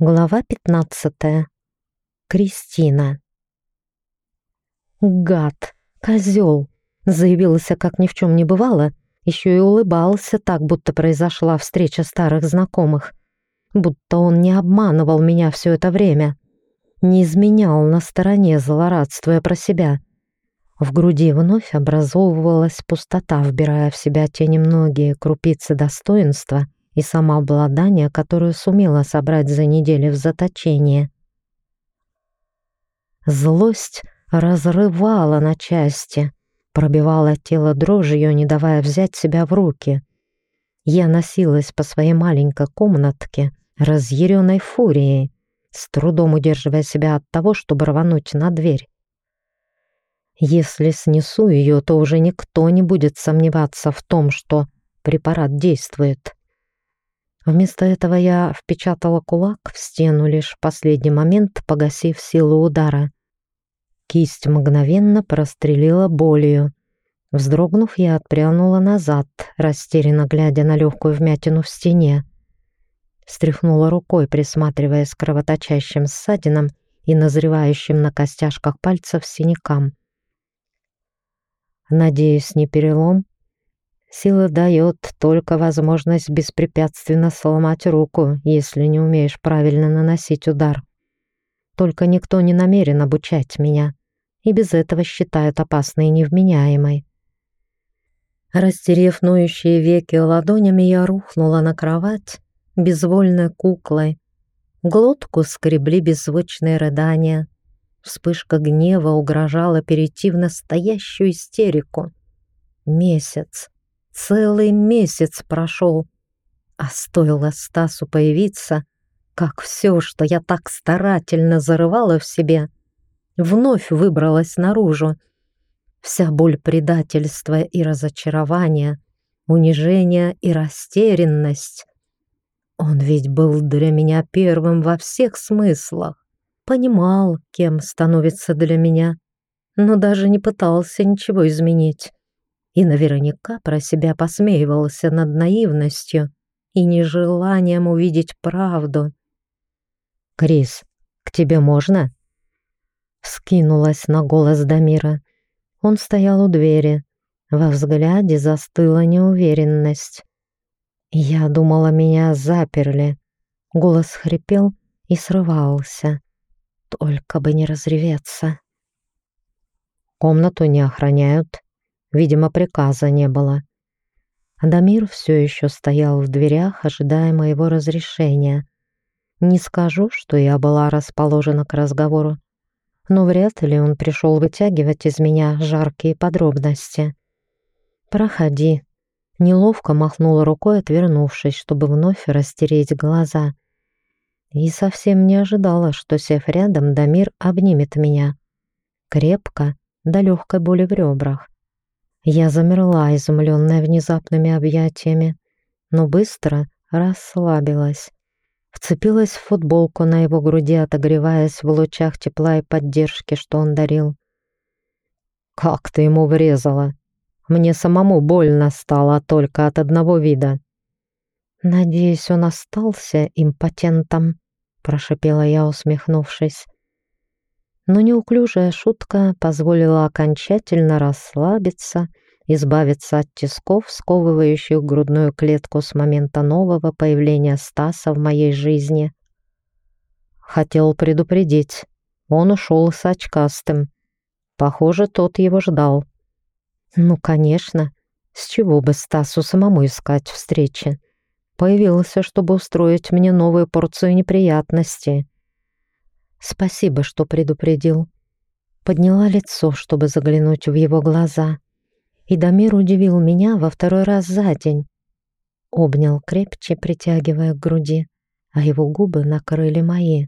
Глава 15. Кристина. Гад, козел, заявился, как ни в чем не бывало, еще и улыбался так, будто произошла встреча старых знакомых, будто он не обманывал меня все это время, не изменял на стороне, злорадствуя про себя. В груди вновь образовывалась пустота, вбирая в себя те немногие крупицы достоинства — и самообладание, которое сумела собрать за неделю в заточении. Злость разрывала на части, пробивала тело дрожью, не давая взять себя в руки. Я носилась по своей маленькой комнатке, разъяренной фурией, с трудом удерживая себя от того, чтобы рвануть на дверь. Если снесу ее, то уже никто не будет сомневаться в том, что препарат действует. Вместо этого я впечатала кулак в стену лишь в последний момент, погасив силу удара. Кисть мгновенно прострелила болью. Вздрогнув, я отпрянула назад, растерянно глядя на легкую вмятину в стене. Стряхнула рукой, присматриваясь к кровоточащим ссадинам и назревающим на костяшках пальцев синякам. Надеюсь, не перелом, Сила дает только возможность беспрепятственно сломать руку, если не умеешь правильно наносить удар. Только никто не намерен обучать меня, и без этого считают опасной и невменяемой. Растерев ноющие веки ладонями, я рухнула на кровать безвольной куклой. Глотку скребли беззвучные рыдания. Вспышка гнева угрожала перейти в настоящую истерику. Месяц. Целый месяц прошел, а стоило Стасу появиться, как все, что я так старательно зарывала в себе, вновь выбралась наружу. Вся боль предательства и разочарования, унижение и растерянность. Он ведь был для меня первым во всех смыслах, понимал, кем становится для меня, но даже не пытался ничего изменить и наверняка про себя посмеивался над наивностью и нежеланием увидеть правду. «Крис, к тебе можно?» Скинулась на голос Дамира. Он стоял у двери. Во взгляде застыла неуверенность. Я думала, меня заперли. Голос хрипел и срывался. Только бы не разреветься. Комнату не охраняют. Видимо, приказа не было. Адамир все еще стоял в дверях, ожидая моего разрешения. Не скажу, что я была расположена к разговору, но вряд ли он пришел вытягивать из меня жаркие подробности. «Проходи», — неловко махнула рукой, отвернувшись, чтобы вновь растереть глаза. И совсем не ожидала, что, сев рядом, Дамир обнимет меня. Крепко, до легкой боли в ребрах. Я замерла, изумленная внезапными объятиями, но быстро расслабилась. Вцепилась в футболку на его груди, отогреваясь в лучах тепла и поддержки, что он дарил. «Как ты ему врезала? Мне самому больно стало только от одного вида». «Надеюсь, он остался импотентом», — прошипела я, усмехнувшись но неуклюжая шутка позволила окончательно расслабиться, избавиться от тисков, сковывающих грудную клетку с момента нового появления Стаса в моей жизни. Хотел предупредить. Он ушел с очкастым. Похоже, тот его ждал. Ну, конечно. С чего бы Стасу самому искать встречи? Появился, чтобы устроить мне новую порцию неприятностей. Спасибо, что предупредил. Подняла лицо, чтобы заглянуть в его глаза. И Дамир удивил меня во второй раз за день. Обнял крепче, притягивая к груди, а его губы накрыли мои.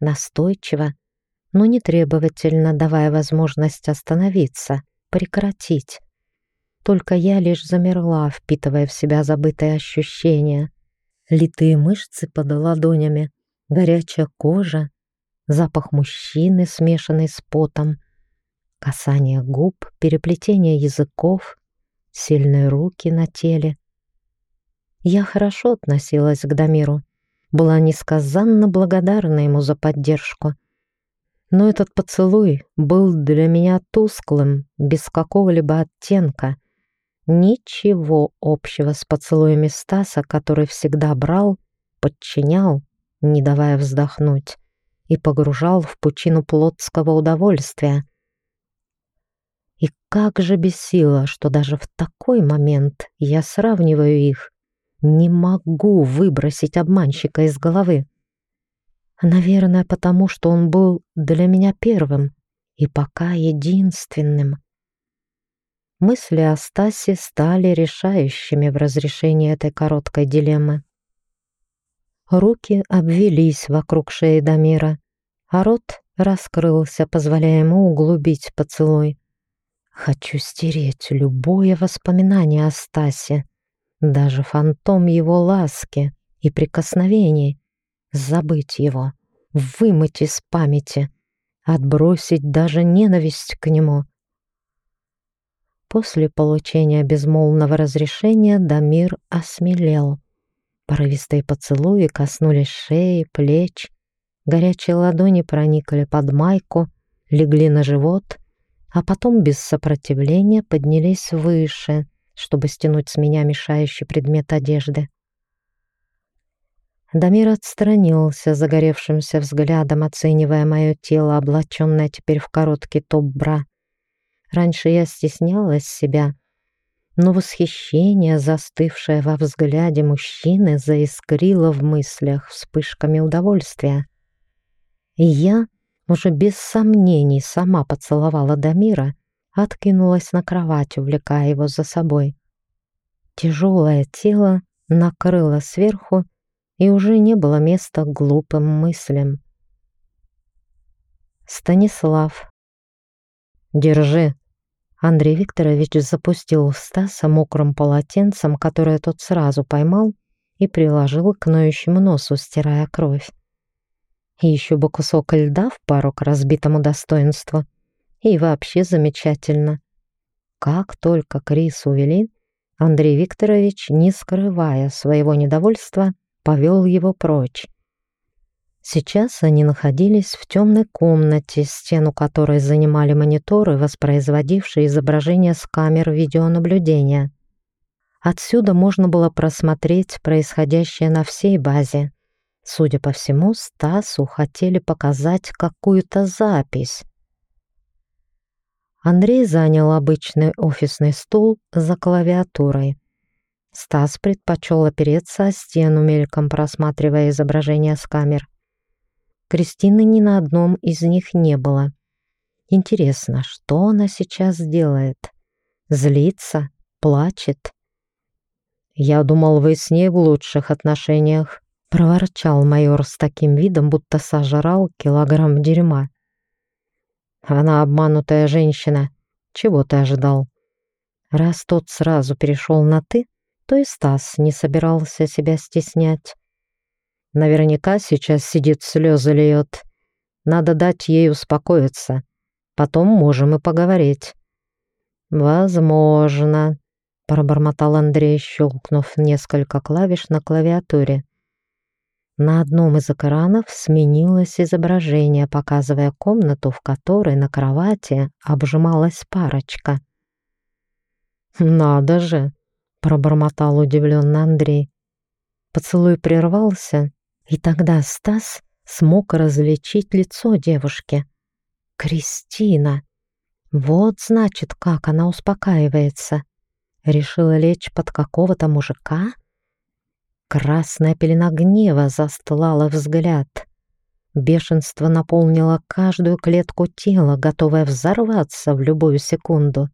Настойчиво, но не требовательно, давая возможность остановиться, прекратить. Только я лишь замерла, впитывая в себя забытые ощущения. Литые мышцы под ладонями, горячая кожа, запах мужчины, смешанный с потом, касание губ, переплетение языков, сильные руки на теле. Я хорошо относилась к Дамиру, была несказанно благодарна ему за поддержку. Но этот поцелуй был для меня тусклым, без какого-либо оттенка. Ничего общего с поцелуями Стаса, который всегда брал, подчинял, не давая вздохнуть, и погружал в пучину плотского удовольствия. И как же бесило, что даже в такой момент я сравниваю их, не могу выбросить обманщика из головы. Наверное, потому что он был для меня первым и пока единственным. Мысли о Стасе стали решающими в разрешении этой короткой дилеммы. Руки обвелись вокруг шеи Дамира, а рот раскрылся, позволяя ему углубить поцелуй. Хочу стереть любое воспоминание о Стасе, даже фантом его ласки и прикосновений, забыть его, вымыть из памяти, отбросить даже ненависть к нему. После получения безмолвного разрешения Дамир осмелел. Порывистые поцелуи коснулись шеи, плеч, горячие ладони проникли под майку, легли на живот, а потом без сопротивления поднялись выше, чтобы стянуть с меня мешающий предмет одежды. Дамир отстранился загоревшимся взглядом, оценивая мое тело, облаченное теперь в короткий топ-бра. Раньше я стеснялась себя, но восхищение, застывшее во взгляде мужчины, заискрило в мыслях вспышками удовольствия. И я, уже без сомнений, сама поцеловала Дамира, откинулась на кровать, увлекая его за собой. Тяжелое тело накрыло сверху, и уже не было места глупым мыслям. Станислав. «Держи!» Андрей Викторович запустил Стаса мокрым полотенцем, которое тот сразу поймал и приложил к ноющему носу, стирая кровь. И еще бы кусок льда в пару к разбитому достоинству. И вообще замечательно. Как только Крис увели, Андрей Викторович, не скрывая своего недовольства, повел его прочь. Сейчас они находились в темной комнате, стену которой занимали мониторы, воспроизводившие изображения с камер видеонаблюдения. Отсюда можно было просмотреть происходящее на всей базе. Судя по всему, Стасу хотели показать какую-то запись. Андрей занял обычный офисный стул за клавиатурой. Стас предпочел опереться о стену, мельком просматривая изображения с камер. Кристины ни на одном из них не было. Интересно, что она сейчас делает? Злится? Плачет? «Я думал, вы с ней в лучших отношениях», — проворчал майор с таким видом, будто сожрал килограмм дерьма. «Она обманутая женщина. Чего ты ожидал?» Раз тот сразу перешел на «ты», то и Стас не собирался себя стеснять. Наверняка сейчас сидит, слезы льет. Надо дать ей успокоиться. Потом можем и поговорить. «Возможно», — пробормотал Андрей, щелкнув несколько клавиш на клавиатуре. На одном из экранов сменилось изображение, показывая комнату, в которой на кровати обжималась парочка. «Надо же!» пробормотал удивленно Андрей. Поцелуй прервался, и тогда Стас смог различить лицо девушки. Кристина. Вот значит, как она успокаивается. Решила лечь под какого-то мужика? Красная пелена гнева застлала взгляд. Бешенство наполнило каждую клетку тела, готовое взорваться в любую секунду.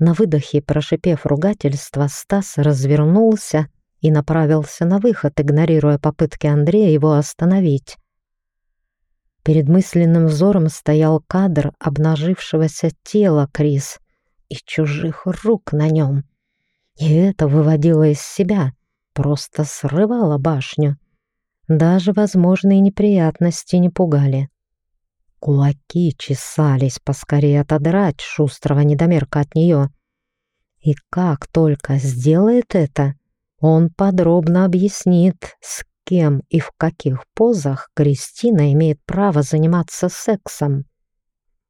На выдохе, прошипев ругательство, Стас развернулся и направился на выход, игнорируя попытки Андрея его остановить. Перед мысленным взором стоял кадр обнажившегося тела Крис и чужих рук на нем. И это выводило из себя, просто срывало башню. Даже возможные неприятности не пугали. Кулаки чесались поскорее отодрать шустрого недомерка от нее. И как только сделает это, он подробно объяснит, с кем и в каких позах Кристина имеет право заниматься сексом.